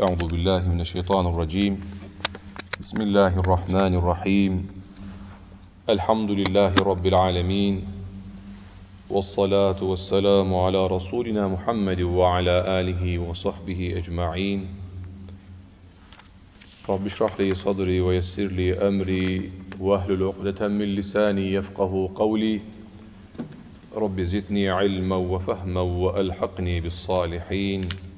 أعوذ بالله من الشيطان الرجيم. بسم الله الرحمن الرحيم. الحمد لله رب العالمين. والصلاة والسلام على رسولنا محمد وعلى آله وصحبه أجمعين. رب اشرح لي صدري ويسر لي أمري واهلل عقدة من لساني يفقه قولي. رب زدني علما وفهما وألحقني بالصالحين.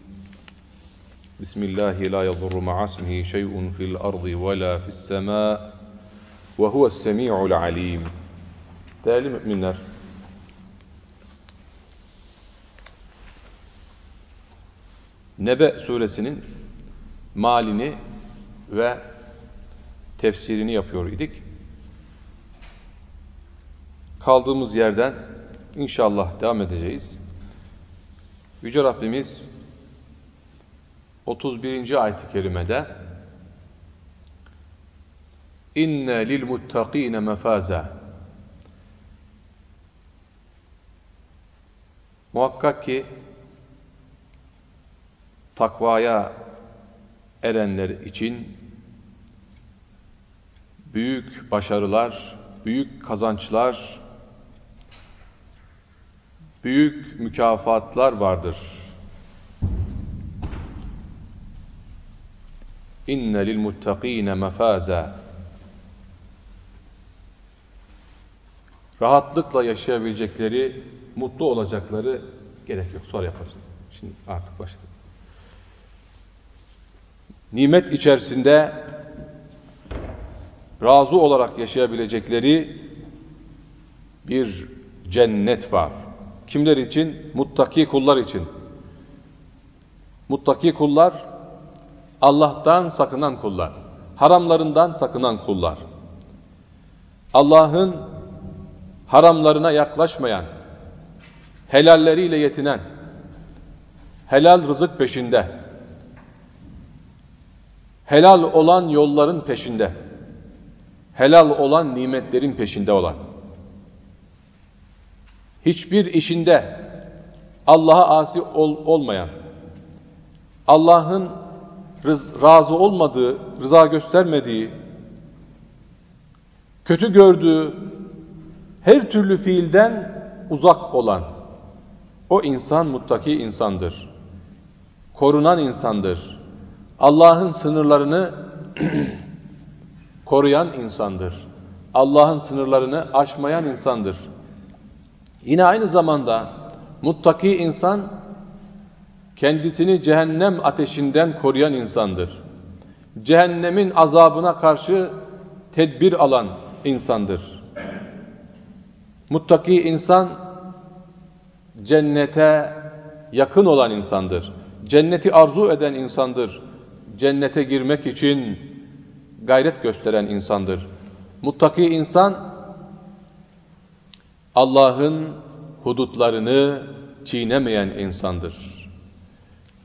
بسم الله لا يضر مع اسمه شيء في الأرض ولا في السماء وهو السميع العليم Değerli müminler, Nebe suresinin malini ve tefsirini yapıyor idik. Kaldığımız yerden inşallah devam edeceğiz. Yüce Rabbimiz 31. ayet-i kerimede İnne lil muttakine mefaza Muhakkak ki takvaya erenler için büyük başarılar, büyük kazançlar, büyük mükafatlar vardır. İnne lil muttakine mefaza Rahatlıkla yaşayabilecekleri, mutlu olacakları gerek yok. Sonra yaparız. Şimdi artık başladık. Nimet içerisinde razı olarak yaşayabilecekleri bir cennet var. Kimler için? Muttaki kullar için. Muttaki kullar Allah'tan sakınan kullar. Haramlarından sakınan kullar. Allah'ın haramlarına yaklaşmayan, helalleriyle yetinen, helal rızık peşinde, helal olan yolların peşinde, helal olan nimetlerin peşinde olan, hiçbir işinde Allah'a asi ol, olmayan, Allah'ın razı olmadığı, rıza göstermediği, kötü gördüğü her türlü fiilden uzak olan o insan muttaki insandır. Korunan insandır. Allah'ın sınırlarını koruyan insandır. Allah'ın sınırlarını aşmayan insandır. Yine aynı zamanda muttaki insan kendisini cehennem ateşinden koruyan insandır. Cehennemin azabına karşı tedbir alan insandır. Muttaki insan cennete yakın olan insandır. Cenneti arzu eden insandır. Cennete girmek için gayret gösteren insandır. Muttaki insan Allah'ın hudutlarını çiğnemeyen insandır.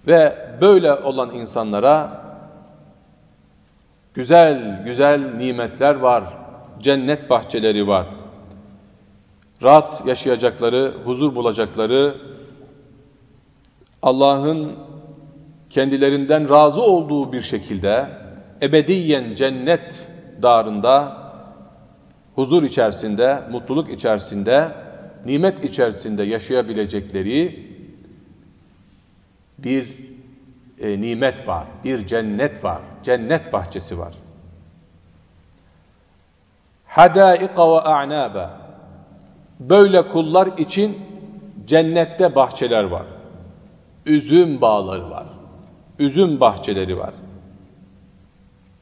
Ve böyle olan insanlara güzel güzel nimetler var, cennet bahçeleri var. Rahat yaşayacakları, huzur bulacakları, Allah'ın kendilerinden razı olduğu bir şekilde ebediyen cennet darında huzur içerisinde, mutluluk içerisinde, nimet içerisinde yaşayabilecekleri bir e, nimet var, bir cennet var, cennet bahçesi var. Hadaika ve a'naba. Böyle kullar için cennette bahçeler var. Üzüm bağları var. Üzüm bahçeleri var.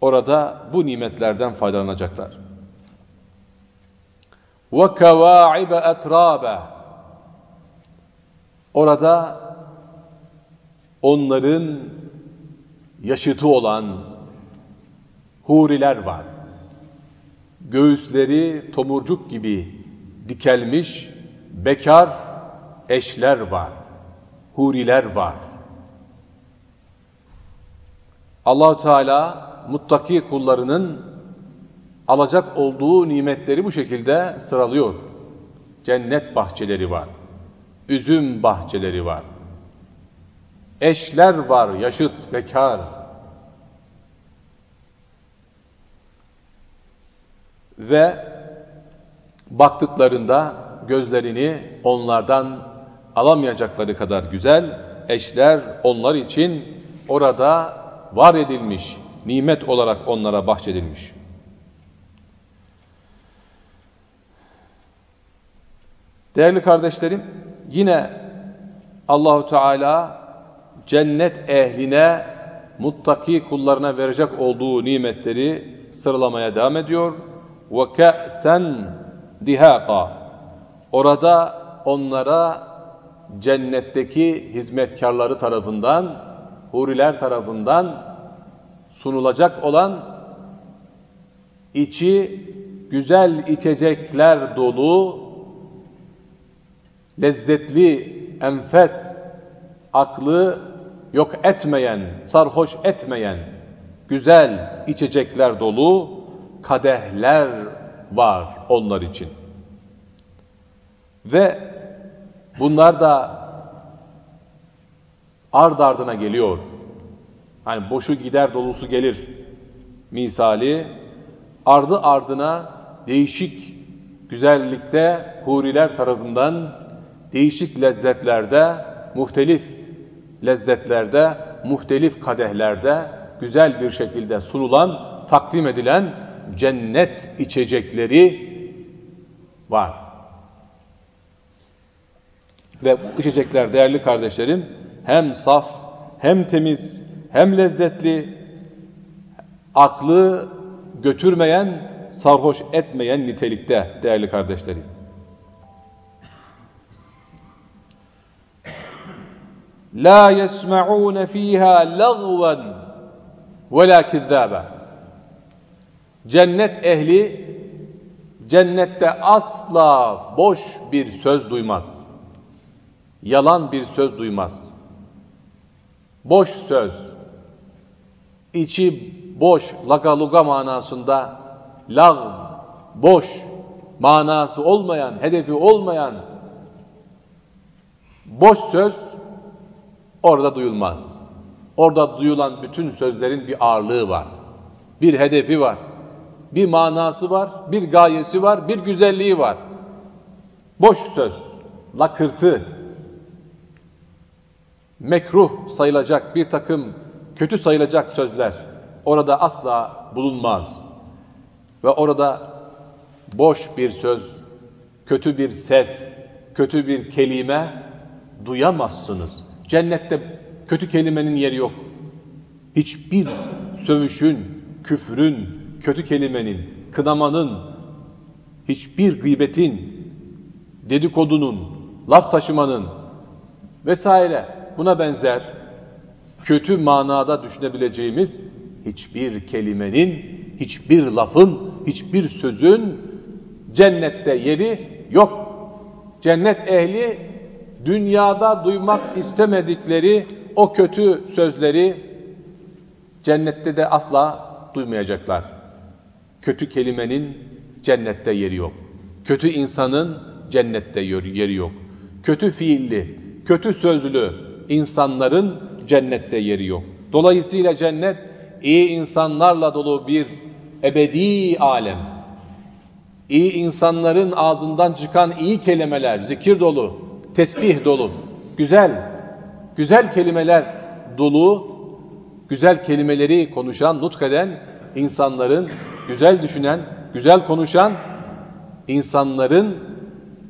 Orada bu nimetlerden faydalanacaklar. Ve kevâibe etrâbe. Orada onların yaşıtı olan huriler var. Göğüsleri tomurcuk gibi dikelmiş bekar eşler var. Huriler var. allah Teala muttaki kullarının alacak olduğu nimetleri bu şekilde sıralıyor. Cennet bahçeleri var. Üzüm bahçeleri var. Eşler var yaşıt bekar. Ve baktıklarında gözlerini onlardan alamayacakları kadar güzel eşler onlar için orada var edilmiş, nimet olarak onlara bahşedilmiş. Değerli kardeşlerim, yine Allahu Teala cennet ehline, muttaki kullarına verecek olduğu nimetleri sıralamaya devam ediyor. Ka'sen dihaka. Orada onlara cennetteki hizmetkarları tarafından, huriler tarafından sunulacak olan içi güzel içecekler dolu, lezzetli, enfes, aklı yok etmeyen, sarhoş etmeyen, güzel içecekler dolu kadehler var onlar için. Ve bunlar da ard ardına geliyor. Hani boşu gider dolusu gelir misali ardı ardına değişik güzellikte huriler tarafından değişik lezzetlerde, muhtelif lezzetlerde, muhtelif kadehlerde güzel bir şekilde sunulan, takdim edilen cennet içecekleri var. Ve bu içecekler değerli kardeşlerim hem saf, hem temiz, hem lezzetli, aklı götürmeyen, sarhoş etmeyen nitelikte değerli kardeşlerim. La yesma'un fiha lagwan ve la kizzaba. Cennet ehli cennette asla boş bir söz duymaz. Yalan bir söz duymaz. Boş söz, içi boş, lagaluga manasında lag, boş, manası olmayan, hedefi olmayan boş söz orada duyulmaz. Orada duyulan bütün sözlerin bir ağırlığı var. Bir hedefi var. Bir manası var, bir gayesi var, bir güzelliği var. Boş söz, lakırtı, mekruh sayılacak bir takım kötü sayılacak sözler orada asla bulunmaz. Ve orada boş bir söz, kötü bir ses, kötü bir kelime duyamazsınız. Cennette kötü kelimenin yeri yok. Hiçbir sövüşün, küfrün, kötü kelimenin, kınamanın, hiçbir gıybetin, dedikodunun, laf taşımanın vesaire buna benzer kötü manada düşünebileceğimiz hiçbir kelimenin, hiçbir lafın, hiçbir sözün cennette yeri yok. Cennet ehli dünyada duymak istemedikleri o kötü sözleri cennette de asla duymayacaklar. Kötü kelimenin cennette yeri yok. Kötü insanın cennette yeri yok. Kötü fiilli, kötü sözlü insanların cennette yeri yok. Dolayısıyla cennet iyi insanlarla dolu bir ebedi alem. İyi insanların ağzından çıkan iyi kelimeler, zikir dolu, tesbih dolu, güzel, güzel kelimeler dolu, güzel kelimeleri konuşan, nutkeden insanların, güzel düşünen, güzel konuşan insanların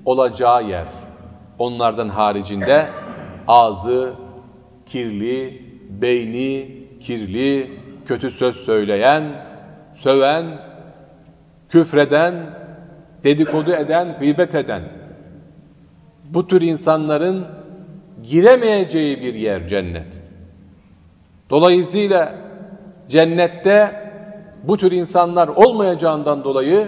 olacağı yer. Onlardan haricinde ağzı kirli, beyni kirli, kötü söz söyleyen, söven, küfreden, dedikodu eden, gıybet eden, bu tür insanların giremeyeceği bir yer cennet. Dolayısıyla cennette bu tür insanlar olmayacağından dolayı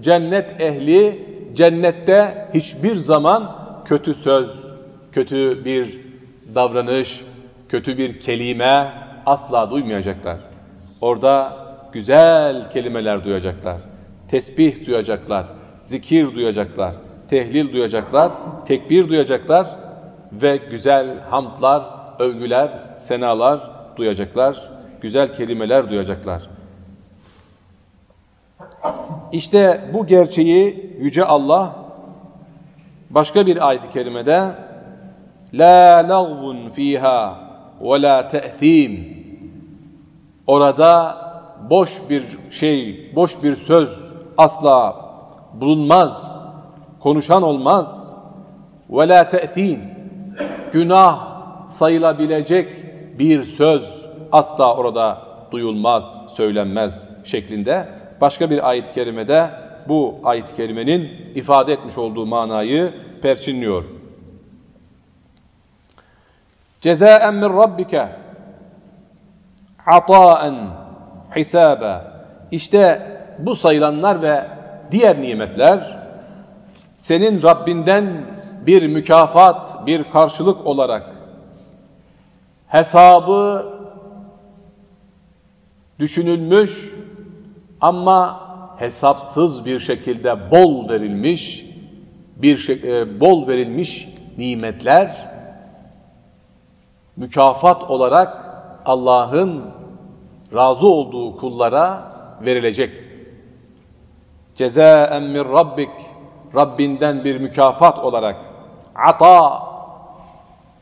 cennet ehli cennette hiçbir zaman kötü söz, kötü bir davranış, kötü bir kelime asla duymayacaklar. Orada güzel kelimeler duyacaklar. Tesbih duyacaklar, zikir duyacaklar, tehlil duyacaklar, tekbir duyacaklar ve güzel hamdlar, övgüler, senalar duyacaklar, güzel kelimeler duyacaklar. İşte bu gerçeği Yüce Allah başka bir ayet-i kerimede La lagvun fiha ve la te'thim Orada boş bir şey, boş bir söz asla bulunmaz, konuşan olmaz. Ve la te'thim Günah sayılabilecek bir söz asla orada duyulmaz, söylenmez şeklinde başka bir ayet-i kerimede bu ayet-i kerimenin ifade etmiş olduğu manayı perçinliyor. Cezaen min rabbike ataen hisabe. İşte bu sayılanlar ve diğer nimetler senin Rabbinden bir mükafat, bir karşılık olarak hesabı düşünülmüş ama hesapsız bir şekilde bol verilmiş bir şey, e, bol verilmiş nimetler mükafat olarak Allah'ın razı olduğu kullara verilecek. Cezaen min rabbik Rabbinden bir mükafat olarak ata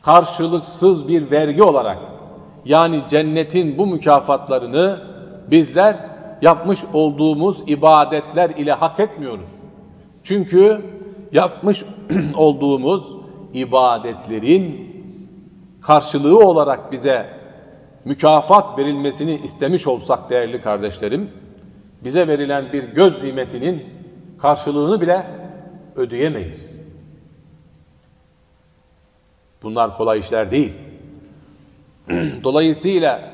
karşılıksız bir vergi olarak yani cennetin bu mükafatlarını bizler yapmış olduğumuz ibadetler ile hak etmiyoruz. Çünkü yapmış olduğumuz ibadetlerin karşılığı olarak bize mükafat verilmesini istemiş olsak değerli kardeşlerim, bize verilen bir göz nimetinin karşılığını bile ödeyemeyiz. Bunlar kolay işler değil. Dolayısıyla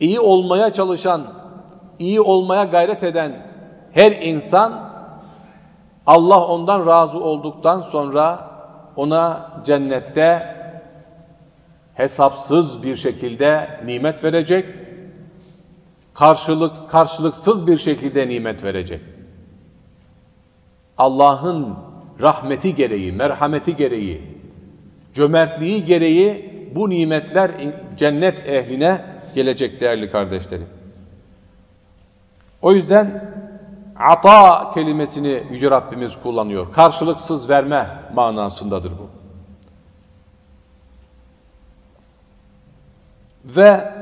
iyi olmaya çalışan, iyi olmaya gayret eden her insan Allah ondan razı olduktan sonra ona cennette hesapsız bir şekilde nimet verecek, karşılık karşılıksız bir şekilde nimet verecek. Allah'ın rahmeti gereği, merhameti gereği, cömertliği gereği bu nimetler cennet ehline gelecek değerli kardeşlerim. O yüzden ata kelimesini Yüce Rabbimiz kullanıyor. Karşılıksız verme manasındadır bu. Ve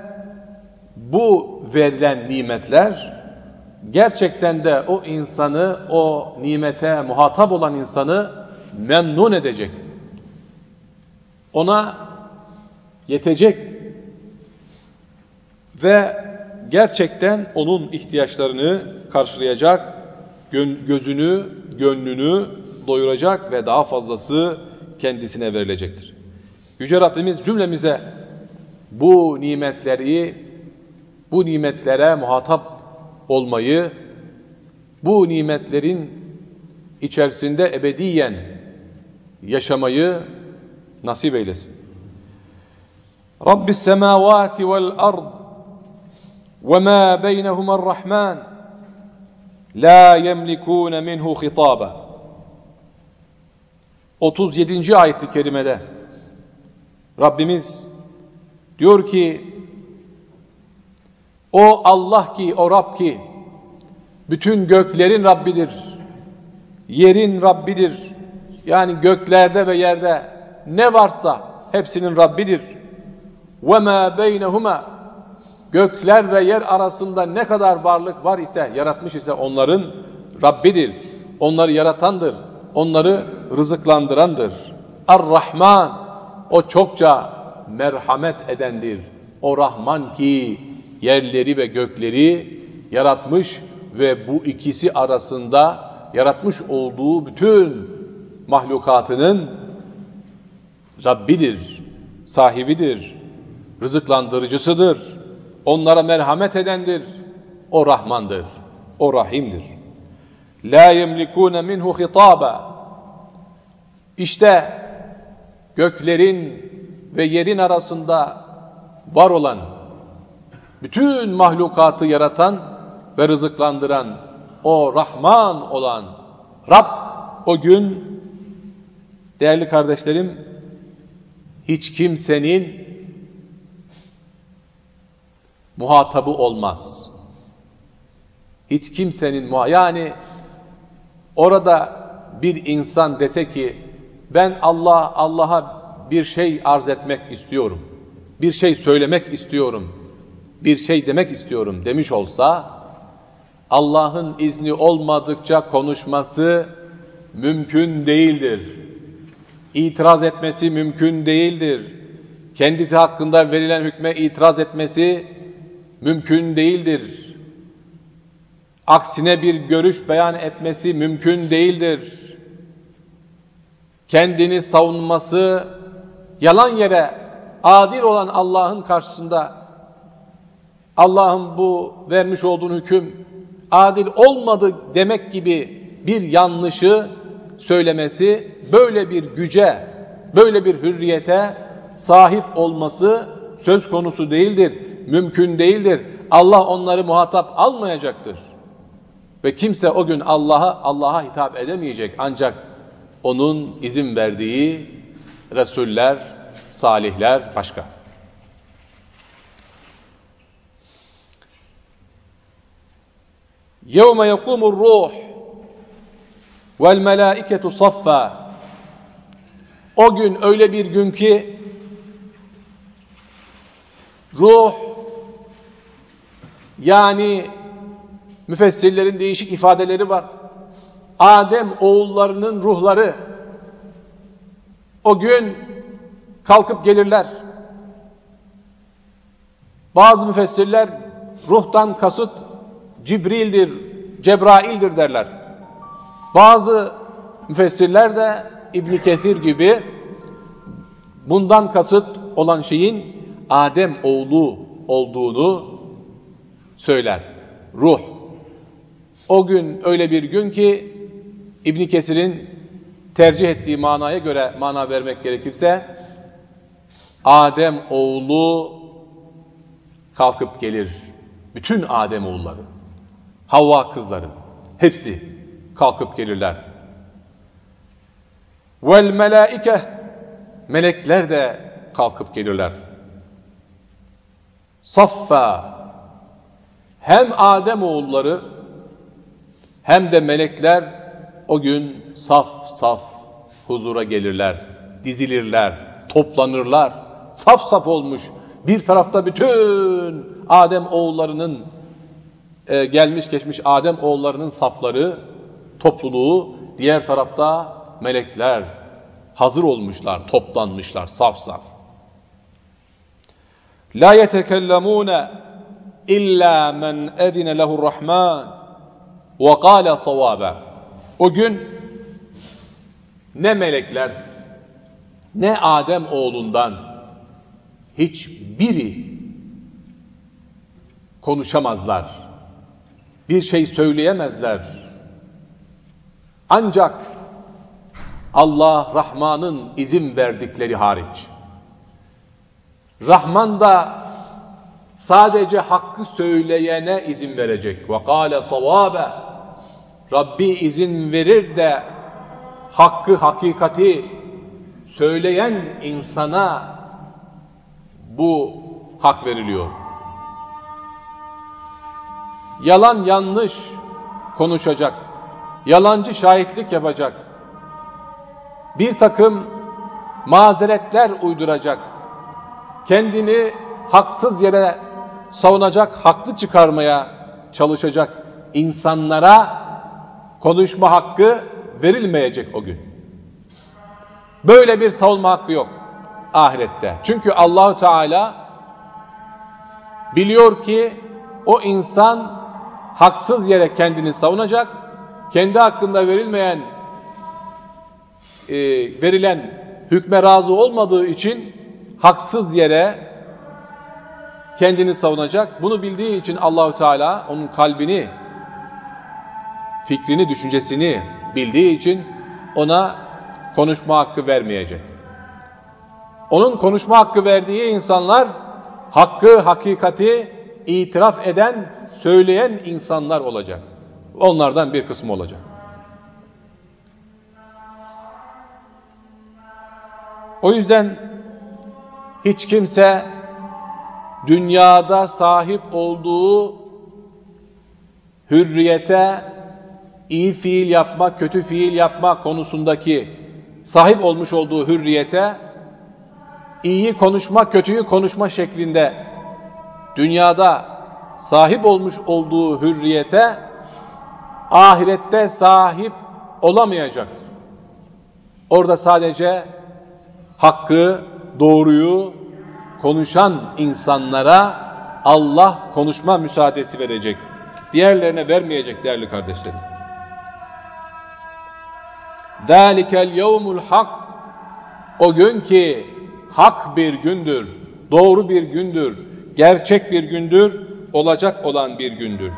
bu verilen nimetler gerçekten de o insanı, o nimete muhatap olan insanı memnun edecek. Ona yetecek ve gerçekten onun ihtiyaçlarını karşılayacak, gözünü, gönlünü doyuracak ve daha fazlası kendisine verilecektir. Yüce Rabbimiz cümlemize bu nimetleri, bu nimetlere muhatap olmayı, bu nimetlerin içerisinde ebediyen yaşamayı nasip eylesin. Rabbis semavati vel ard ve ma beynehumar rahman la yemlikun minhu hitaba. 37. ayet-i kerimede Rabbimiz Diyor ki o Allah ki, o Rab ki bütün göklerin Rabbidir. Yerin Rabbidir. Yani göklerde ve yerde ne varsa hepsinin Rabbidir. Ma beynehuma gökler ve yer arasında ne kadar varlık var ise, yaratmış ise onların Rabbidir. Onları yaratandır. Onları rızıklandırandır. Ar-Rahman o çokça merhamet edendir. O Rahman ki yerleri ve gökleri yaratmış ve bu ikisi arasında yaratmış olduğu bütün mahlukatının Rabbidir, sahibidir, rızıklandırıcısıdır. Onlara merhamet edendir. O Rahmandır, o Rahim'dir. La yemlikune minhu hitaba. İşte göklerin ve yerin arasında var olan, bütün mahlukatı yaratan ve rızıklandıran o Rahman olan Rab o gün değerli kardeşlerim hiç kimsenin muhatabı olmaz. Hiç kimsenin yani orada bir insan dese ki ben Allah Allah'a bir şey arz etmek istiyorum. Bir şey söylemek istiyorum. Bir şey demek istiyorum demiş olsa Allah'ın izni olmadıkça konuşması mümkün değildir. İtiraz etmesi mümkün değildir. Kendisi hakkında verilen hükme itiraz etmesi mümkün değildir. Aksine bir görüş beyan etmesi mümkün değildir. Kendini savunması yalan yere adil olan Allah'ın karşısında Allah'ın bu vermiş olduğun hüküm adil olmadı demek gibi bir yanlışı söylemesi böyle bir güce, böyle bir hürriyete sahip olması söz konusu değildir, mümkün değildir. Allah onları muhatap almayacaktır. Ve kimse o gün Allah'a Allah'a hitap edemeyecek ancak onun izin verdiği resuller, salihler başka. يَوْمَ يَقُومُ الرُّوحُ وَالْمَلَائِكَةُ صَفَّا O gün öyle bir gün ki ruh yani müfessirlerin değişik ifadeleri var. Adem oğullarının ruhları o gün kalkıp gelirler. Bazı müfessirler ruhtan kasıt Cibril'dir, Cebrail'dir derler. Bazı müfessirler de İbn Kethir gibi bundan kasıt olan şeyin Adem oğlu olduğunu söyler. Ruh. O gün öyle bir gün ki İbn Kesir'in tercih ettiği manaya göre mana vermek gerekirse Adem oğlu kalkıp gelir. Bütün Adem oğulları. Havva kızları hepsi kalkıp gelirler. Vel melaike melekler de kalkıp gelirler. Saffa hem Adem oğulları hem de melekler o gün saf saf huzura gelirler, dizilirler, toplanırlar. Saf saf olmuş. Bir tarafta bütün Adem oğullarının e, gelmiş geçmiş Adem oğullarının safları, topluluğu, diğer tarafta melekler hazır olmuşlar, toplanmışlar saf saf. La yetekellemune illa men edine lehu'r rahman ve kâle savâbe. O gün ne melekler ne Adem oğlundan hiçbiri konuşamazlar. Bir şey söyleyemezler. Ancak Allah Rahman'ın izin verdikleri hariç. Rahman da sadece hakkı söyleyene izin verecek. Ve kâle savâbe. Rabbi izin verir de hakkı, hakikati söyleyen insana bu hak veriliyor. Yalan yanlış konuşacak, yalancı şahitlik yapacak, bir takım mazeretler uyduracak, kendini haksız yere savunacak, haklı çıkarmaya çalışacak insanlara konuşma hakkı verilmeyecek o gün. Böyle bir savunma hakkı yok ahirette. Çünkü Allahu Teala biliyor ki o insan haksız yere kendini savunacak, kendi hakkında verilmeyen e, verilen hükme razı olmadığı için haksız yere kendini savunacak. Bunu bildiği için Allahü Teala onun kalbini, fikrini, düşüncesini bildiği için ona konuşma hakkı vermeyecek. Onun konuşma hakkı verdiği insanlar hakkı, hakikati itiraf eden, söyleyen insanlar olacak. Onlardan bir kısmı olacak. O yüzden hiç kimse dünyada sahip olduğu hürriyete iyi fiil yapma, kötü fiil yapma konusundaki sahip olmuş olduğu hürriyete iyi konuşma, kötüyü konuşma şeklinde dünyada sahip olmuş olduğu hürriyete ahirette sahip olamayacaktır. Orada sadece hakkı, doğruyu konuşan insanlara Allah konuşma müsaadesi verecek. Diğerlerine vermeyecek değerli kardeşlerim. ذَٰلِكَ الْيَوْمُ الْحَقِّ O gün ki hak bir gündür, doğru bir gündür, gerçek bir gündür, olacak olan bir gündür.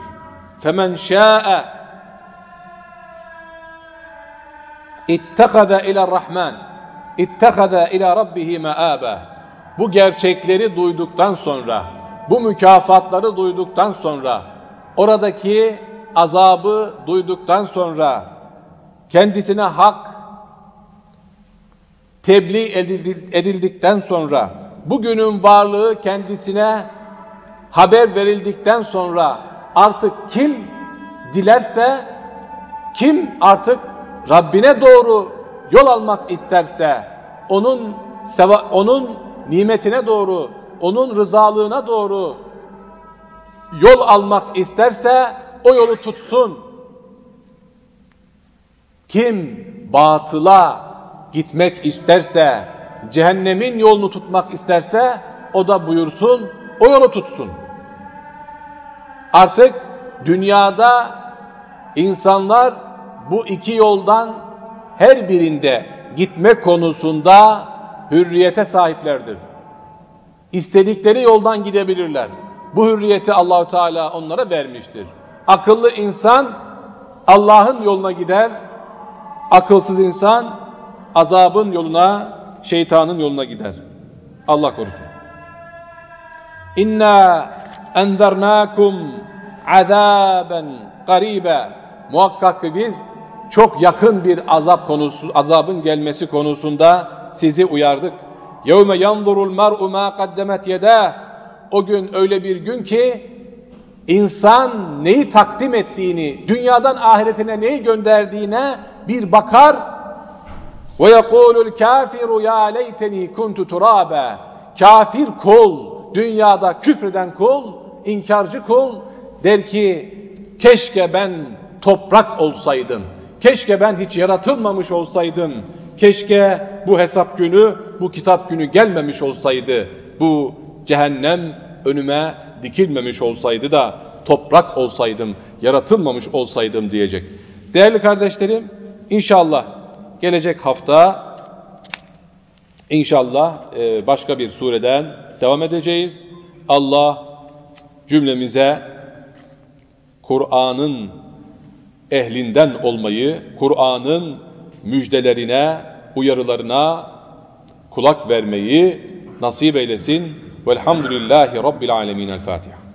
Femen şa'e ittakada ila rahman. İttakada ila rabbihi meabe bu gerçekleri duyduktan sonra bu mükafatları duyduktan sonra oradaki azabı duyduktan sonra kendisine hak tebliğ edildikten sonra bugünün varlığı kendisine haber verildikten sonra artık kim dilerse, kim artık Rabbine doğru yol almak isterse, onun onun nimetine doğru, onun rızalığına doğru yol almak isterse o yolu tutsun. Kim batıla gitmek isterse, cehennemin yolunu tutmak isterse o da buyursun, o yolu tutsun. Artık dünyada insanlar bu iki yoldan her birinde gitme konusunda hürriyete sahiplerdir. İstedikleri yoldan gidebilirler. Bu hürriyeti Allahu Teala onlara vermiştir. Akıllı insan Allah'ın yoluna gider. Akılsız insan azabın yoluna, şeytanın yoluna gider. Allah korusun. İnna enzernakum azaben garibe. Muhakkak ki biz çok yakın bir azap konusu, azabın gelmesi konusunda sizi uyardık. Yevme yanzurul mer'u ma kaddemet yedeh. O gün öyle bir gün ki insan neyi takdim ettiğini, dünyadan ahiretine neyi gönderdiğine bir bakar. Ve yekulul kafiru ya leyteni kuntu turabe. Kafir kul, dünyada küfreden kul, inkarcı kul der ki keşke ben toprak olsaydım. Keşke ben hiç yaratılmamış olsaydım. Keşke bu hesap günü, bu kitap günü gelmemiş olsaydı. Bu cehennem önüme dikilmemiş olsaydı da toprak olsaydım, yaratılmamış olsaydım diyecek. Değerli kardeşlerim, inşallah gelecek hafta inşallah başka bir sureden devam edeceğiz. Allah cümlemize Kur'an'ın ehlinden olmayı, Kur'an'ın müjdelerine, uyarılarına kulak vermeyi nasip eylesin. Velhamdülillahi Rabbil Alemin. El Fatiha.